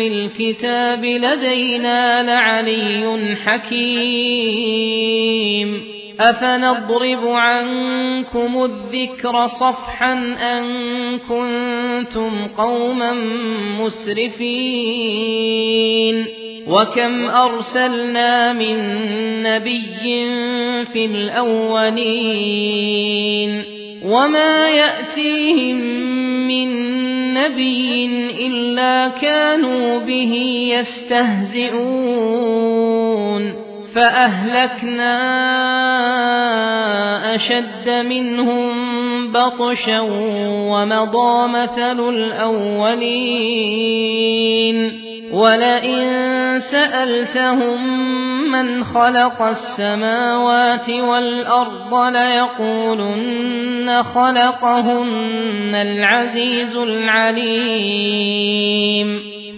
الكتاب لدينا لعلي حكيم. أفنضرب عنكم الذكر صفحا أن كنتم قوما مسرفين. وكم أرسلنا من نبي في الأولين. وما يأتيهم من نبي إلا كانوا به يستهزئون. فأهلكنا أشد منهم بطشا ومضى مثل الأولين. ولئن سألتهم من خلق السماوات والأرض ليقولن خلقهن العزيز العليم.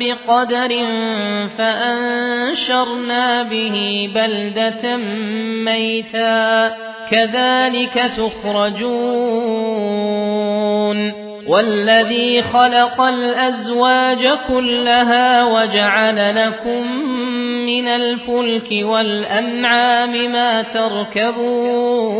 بقدر فأنشرنا به بلدة ميتا كذلك تخرجون والذي خلق الأزواج كلها وجعل لكم من الفلك والأنعام ما تركبون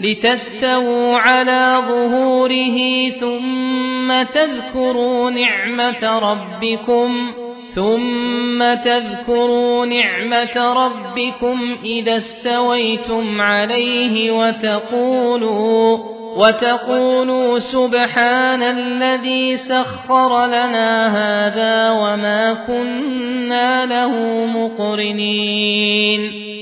لتستووا على ظهوره ثم تذكروا نعمة ربكم ثم تذكروا نعمة ربكم إذا استويتم عليه وتقولوا وتقولوا سبحان الذي سخر لنا هذا وما كنا له مقرنين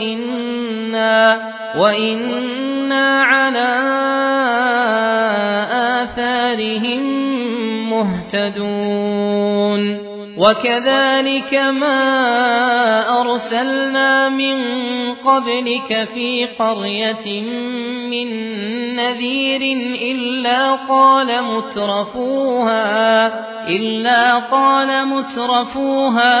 وإنا, وإنا على آثارهم مهتدون. وكذلك ما أرسلنا من قبلك في قرية من نذير إلا قال مترفوها إلا قال مترفوها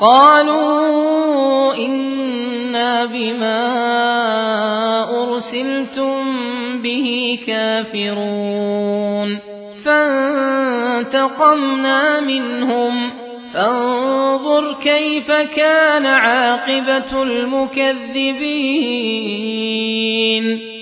قالوا إنا بما أرسلتم به كافرون فانتقمنا منهم فانظر كيف كان عاقبة المكذبين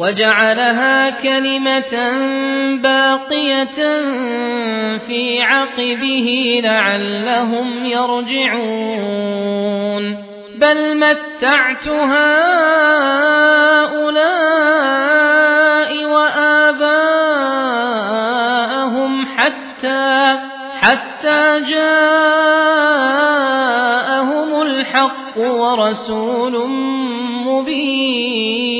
وجعلها كلمة باقية في عقبه لعلهم يرجعون. بل متعت هؤلاء وآباءهم حتى حتى جاءهم الحق ورسول مبين.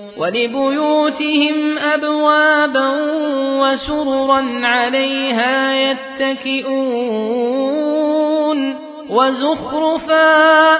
ولبيوتهم أبوابا وسررا عليها يتكئون وزخرفا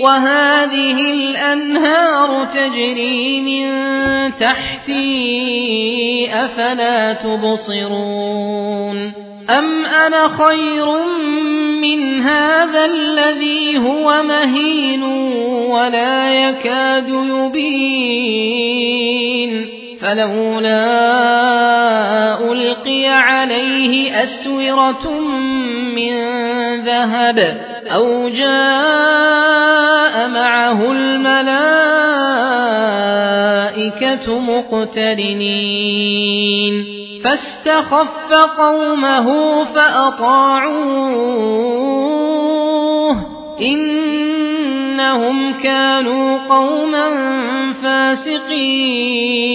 وهذه الأنهار تجري من تحتي أفلا تبصرون أم أنا خير من هذا الذي هو مهين ولا يكاد يبين فلولا ألقي عليه أسورة من ذهب أو جاء معه الملائكة مقترنين فاستخف قومه فأطاعوه إنهم كانوا قوما فاسقين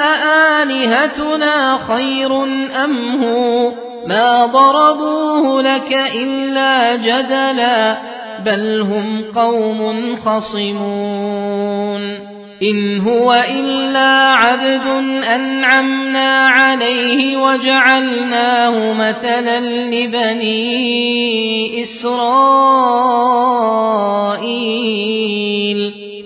أآلهتنا خير أم هو ما ضربوه لك إلا جدلا بل هم قوم خصمون إن هو إلا عبد أنعمنا عليه وجعلناه مثلا لبني إسرائيل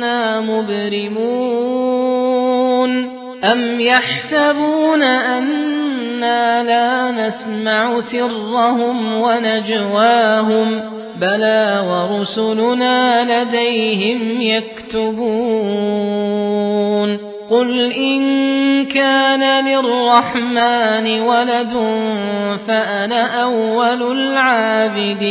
فإنا مبرمون. أم يحسبون أنا لا نسمع سرهم ونجواهم بلى ورسلنا لديهم يكتبون. قل إن كان للرحمن ولد فأنا أول العابدين.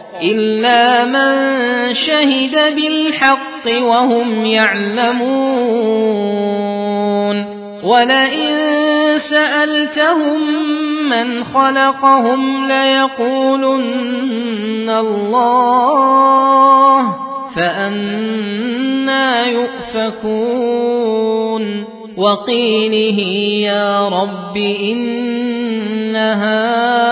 إلا من شهد بالحق وهم يعلمون ولئن سألتهم من خلقهم ليقولن الله فأنا يؤفكون وقيله يا رب إن هؤلاء